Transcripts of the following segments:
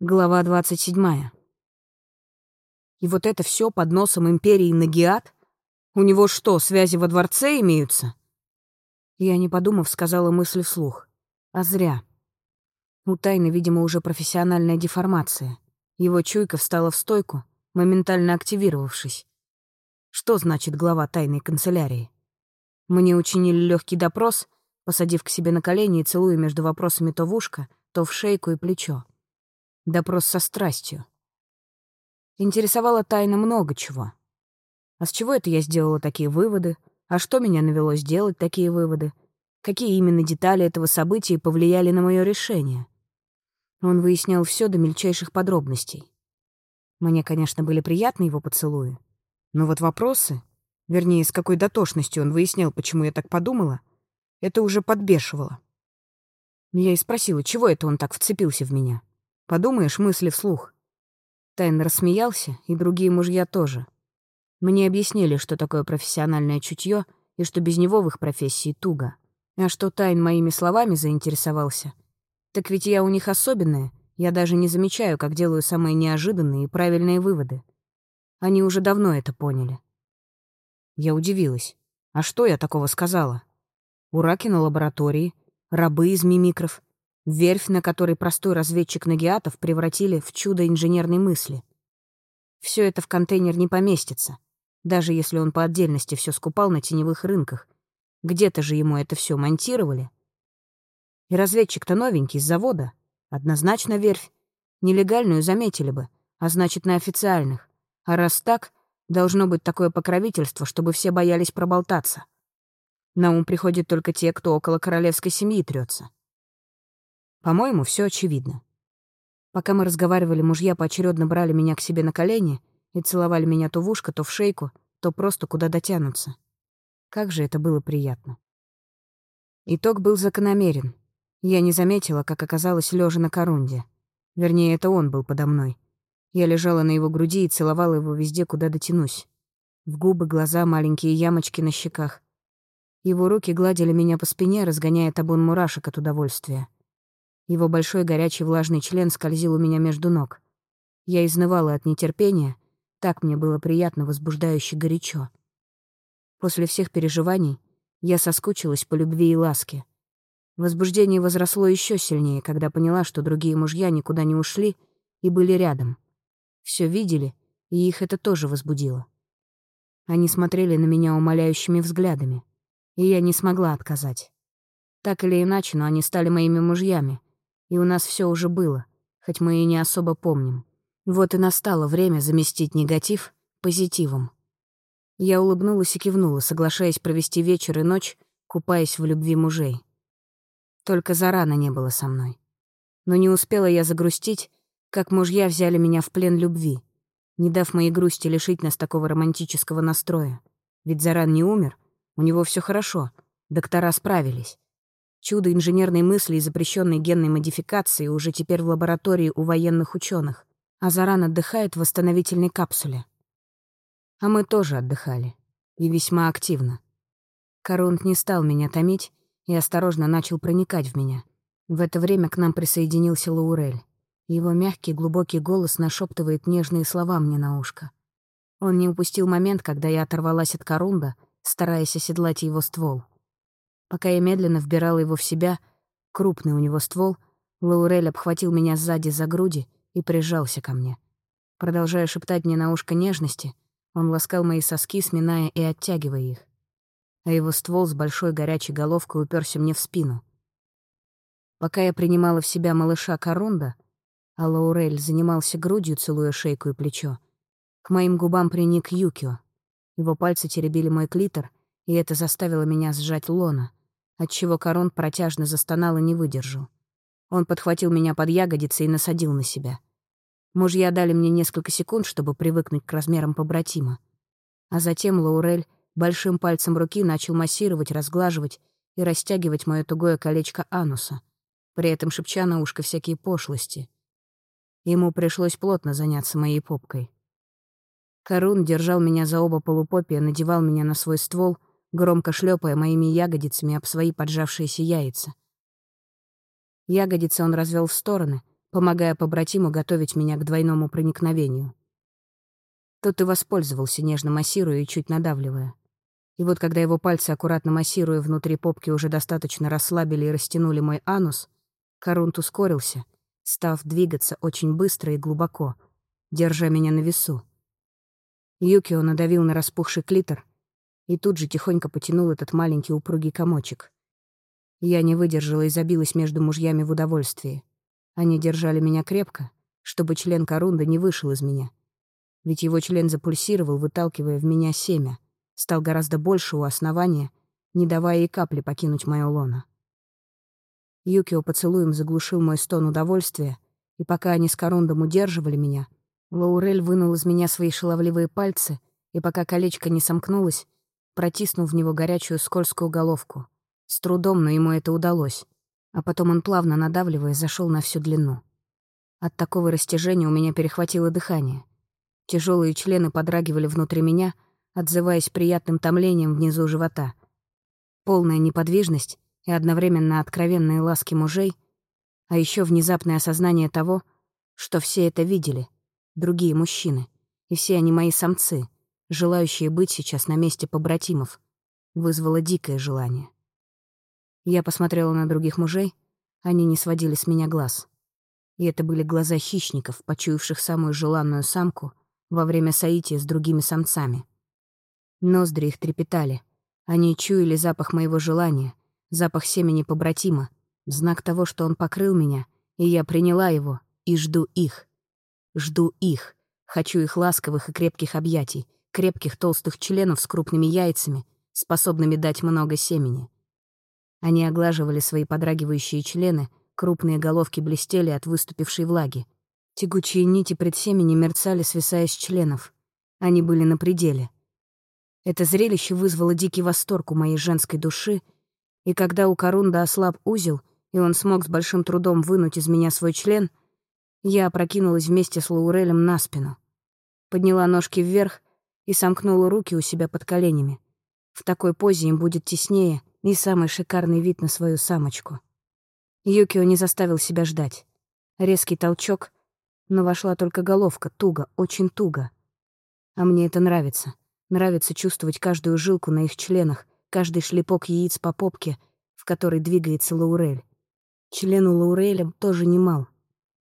Глава 27. И вот это все под носом империи Нагиат? У него что, связи во дворце имеются? Я, не подумав, сказала мысль вслух. А зря. У Тайны, видимо, уже профессиональная деформация. Его чуйка встала в стойку, моментально активировавшись. Что значит глава тайной канцелярии? Мне учинили легкий допрос, посадив к себе на колени и целуя между вопросами то в ушко, то в шейку и плечо. Допрос со страстью. Интересовало тайно много чего. А с чего это я сделала такие выводы? А что меня навело сделать такие выводы? Какие именно детали этого события повлияли на мое решение? Он выяснял все до мельчайших подробностей. Мне, конечно, были приятны его поцелуи. Но вот вопросы, вернее, с какой дотошностью он выяснял, почему я так подумала, это уже подбешивало. Я и спросила, чего это он так вцепился в меня. Подумаешь, мысли вслух. Тайн рассмеялся, и другие мужья тоже. Мне объяснили, что такое профессиональное чутье, и что без него в их профессии туго. А что Тайн моими словами заинтересовался. Так ведь я у них особенная, я даже не замечаю, как делаю самые неожиданные и правильные выводы. Они уже давно это поняли. Я удивилась. А что я такого сказала? Ураки на лаборатории, рабы из мимикров, Верфь, на которой простой разведчик Нагиатов превратили в чудо инженерной мысли. Все это в контейнер не поместится, даже если он по отдельности все скупал на теневых рынках. Где-то же ему это все монтировали. И разведчик-то новенький, с завода. Однозначно верфь. Нелегальную заметили бы, а значит, на официальных. А раз так, должно быть такое покровительство, чтобы все боялись проболтаться. На ум приходят только те, кто около королевской семьи трется. По-моему, все очевидно. Пока мы разговаривали, мужья поочередно брали меня к себе на колени и целовали меня то в ушко, то в шейку, то просто куда дотянутся. Как же это было приятно. Итог был закономерен. Я не заметила, как оказалась лежа на корунде. Вернее, это он был подо мной. Я лежала на его груди и целовала его везде, куда дотянусь. В губы, глаза, маленькие ямочки на щеках. Его руки гладили меня по спине, разгоняя табун мурашек от удовольствия. Его большой горячий влажный член скользил у меня между ног. Я изнывала от нетерпения, так мне было приятно, возбуждающе горячо. После всех переживаний я соскучилась по любви и ласке. Возбуждение возросло еще сильнее, когда поняла, что другие мужья никуда не ушли и были рядом. Все видели, и их это тоже возбудило. Они смотрели на меня умоляющими взглядами, и я не смогла отказать. Так или иначе, но они стали моими мужьями, и у нас все уже было, хоть мы и не особо помним. Вот и настало время заместить негатив позитивом. Я улыбнулась и кивнула, соглашаясь провести вечер и ночь, купаясь в любви мужей. Только зарано не было со мной. Но не успела я загрустить, как мужья взяли меня в плен любви, не дав моей грусти лишить нас такого романтического настроя. Ведь Заран не умер, у него все хорошо, доктора справились. Чудо инженерной мысли и запрещенной генной модификации уже теперь в лаборатории у военных ученых. Азаран отдыхает в восстановительной капсуле. А мы тоже отдыхали. И весьма активно. Корунд не стал меня томить и осторожно начал проникать в меня. В это время к нам присоединился Лаурель. Его мягкий глубокий голос нашептывает нежные слова мне на ушко. Он не упустил момент, когда я оторвалась от Корунда, стараясь оседлать его ствол. Пока я медленно вбирала его в себя, крупный у него ствол, Лаурель обхватил меня сзади за груди и прижался ко мне. Продолжая шептать мне на ушко нежности, он ласкал мои соски, сминая и оттягивая их. А его ствол с большой горячей головкой уперся мне в спину. Пока я принимала в себя малыша Корунда, а Лаурель занимался грудью, целуя шейку и плечо, к моим губам приник Юкио. Его пальцы теребили мой клитор, и это заставило меня сжать лона отчего корон протяжно застонал и не выдержал. Он подхватил меня под ягодицы и насадил на себя. Мужья дали мне несколько секунд, чтобы привыкнуть к размерам побратима. А затем Лаурель большим пальцем руки начал массировать, разглаживать и растягивать мое тугое колечко ануса, при этом шепча на ушко всякие пошлости. Ему пришлось плотно заняться моей попкой. Корун держал меня за оба полупопия, надевал меня на свой ствол громко шлепая моими ягодицами об свои поджавшиеся яйца. Ягодицы он развел в стороны, помогая побратиму готовить меня к двойному проникновению. Тот и воспользовался, нежно массируя и чуть надавливая. И вот когда его пальцы, аккуратно массируя внутри попки, уже достаточно расслабили и растянули мой анус, Корунт ускорился, став двигаться очень быстро и глубоко, держа меня на весу. Юкио надавил на распухший клитор и тут же тихонько потянул этот маленький упругий комочек. Я не выдержала и забилась между мужьями в удовольствии. Они держали меня крепко, чтобы член Корунда не вышел из меня. Ведь его член запульсировал, выталкивая в меня семя, стал гораздо больше у основания, не давая и капли покинуть моё лоно. Юкио поцелуем заглушил мой стон удовольствия, и пока они с Корундом удерживали меня, Лаурель вынул из меня свои шаловливые пальцы, и пока колечко не сомкнулось, протиснул в него горячую скользкую головку — с трудом, но ему это удалось. А потом он, плавно надавливая, зашел на всю длину. От такого растяжения у меня перехватило дыхание. Тяжелые члены подрагивали внутри меня, отзываясь приятным томлением внизу живота. Полная неподвижность и одновременно откровенные ласки мужей, а еще внезапное осознание того, что все это видели, другие мужчины, и все они мои самцы, желающие быть сейчас на месте побратимов, вызвало дикое желание. Я посмотрела на других мужей, они не сводили с меня глаз. И это были глаза хищников, почуявших самую желанную самку во время соития с другими самцами. Ноздри их трепетали. Они чуяли запах моего желания, запах семени побратима, знак того, что он покрыл меня, и я приняла его, и жду их. Жду их. Хочу их ласковых и крепких объятий, крепких толстых членов с крупными яйцами, способными дать много семени. Они оглаживали свои подрагивающие члены, крупные головки блестели от выступившей влаги. Тягучие нити предсемени мерцали, свисая с членов. Они были на пределе. Это зрелище вызвало дикий восторг у моей женской души, и когда у Корунда ослаб узел, и он смог с большим трудом вынуть из меня свой член, я опрокинулась вместе с Лаурелем на спину. Подняла ножки вверх и сомкнула руки у себя под коленями. В такой позе им будет теснее, и самый шикарный вид на свою самочку. Юкио не заставил себя ждать. Резкий толчок, но вошла только головка, туго, очень туго. А мне это нравится. Нравится чувствовать каждую жилку на их членах, каждый шлепок яиц по попке, в которой двигается Лаурель. Член у Лауреля тоже немал.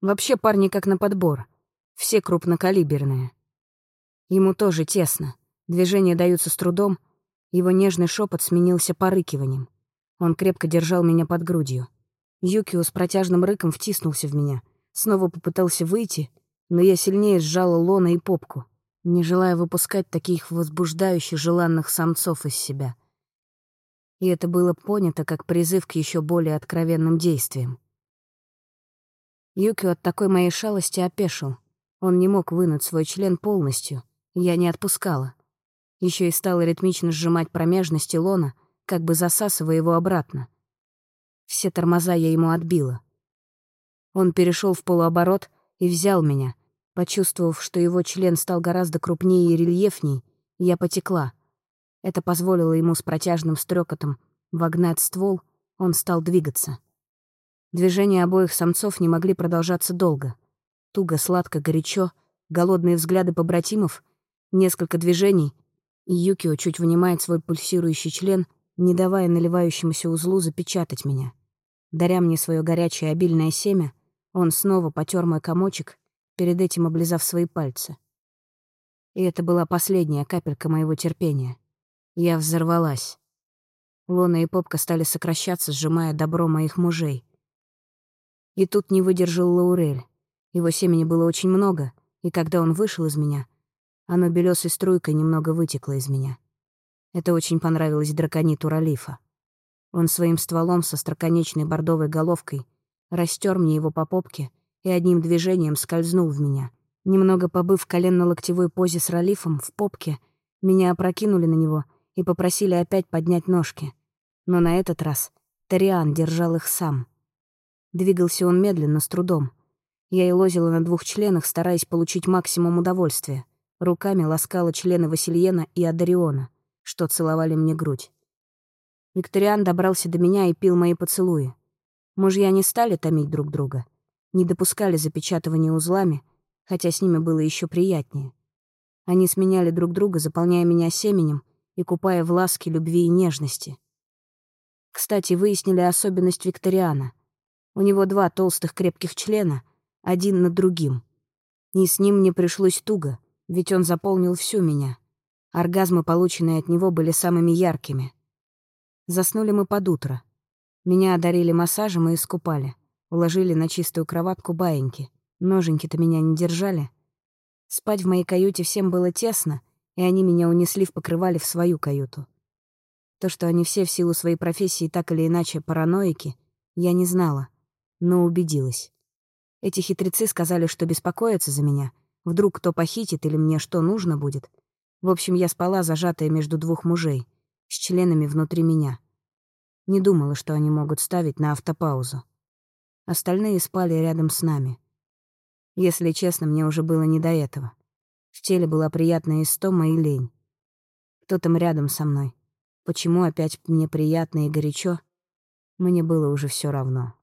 Вообще парни как на подбор. Все крупнокалиберные. Ему тоже тесно. Движения даются с трудом, его нежный шепот сменился порыкиванием. Он крепко держал меня под грудью. Юкио с протяжным рыком втиснулся в меня. Снова попытался выйти, но я сильнее сжала лона и попку, не желая выпускать таких возбуждающих желанных самцов из себя. И это было понято как призыв к еще более откровенным действиям. Юкио от такой моей шалости опешил. Он не мог вынуть свой член полностью. Я не отпускала. Еще и стала ритмично сжимать промежность Илона, как бы засасывая его обратно. Все тормоза я ему отбила. Он перешел в полуоборот и взял меня. Почувствовав, что его член стал гораздо крупнее и рельефней, я потекла. Это позволило ему с протяжным стрекотом вогнать ствол, он стал двигаться. Движения обоих самцов не могли продолжаться долго. Туго, сладко, горячо, голодные взгляды побратимов, несколько движений — Юкио чуть вынимает свой пульсирующий член, не давая наливающемуся узлу запечатать меня. Даря мне свое горячее обильное семя, он снова потер мой комочек, перед этим облизав свои пальцы. И это была последняя капелька моего терпения. Я взорвалась. Лона и попка стали сокращаться, сжимая добро моих мужей. И тут не выдержал Лаурель. Его семени было очень много, и когда он вышел из меня, оно белесой струйкой немного вытекло из меня. Это очень понравилось дракониту Ралифа. Он своим стволом со строконечной бордовой головкой растер мне его по попке и одним движением скользнул в меня. Немного побыв в коленно-локтевой позе с Ралифом в попке, меня опрокинули на него и попросили опять поднять ножки. Но на этот раз Ториан держал их сам. Двигался он медленно, с трудом. Я и лозила на двух членах, стараясь получить максимум удовольствия — Руками ласкала члены Васильена и Адариона, что целовали мне грудь. Викториан добрался до меня и пил мои поцелуи. Мужья не стали томить друг друга. не допускали запечатывания узлами, хотя с ними было еще приятнее. Они сменяли друг друга, заполняя меня семенем и купая в ласке любви и нежности. Кстати, выяснили особенность Викториана. У него два толстых крепких члена, один над другим. И с ним мне пришлось туго, ведь он заполнил всю меня. Оргазмы, полученные от него, были самыми яркими. Заснули мы под утро. Меня одарили массажем и искупали. Уложили на чистую кроватку баиньки. Ноженьки-то меня не держали. Спать в моей каюте всем было тесно, и они меня унесли в покрывале в свою каюту. То, что они все в силу своей профессии так или иначе параноики, я не знала, но убедилась. Эти хитрецы сказали, что беспокоятся за меня. Вдруг кто похитит или мне что нужно будет. В общем, я спала, зажатая между двух мужей, с членами внутри меня. Не думала, что они могут ставить на автопаузу. Остальные спали рядом с нами. Если честно, мне уже было не до этого. В теле была приятная истома и лень. Кто там рядом со мной? Почему опять мне приятно и горячо? Мне было уже все равно.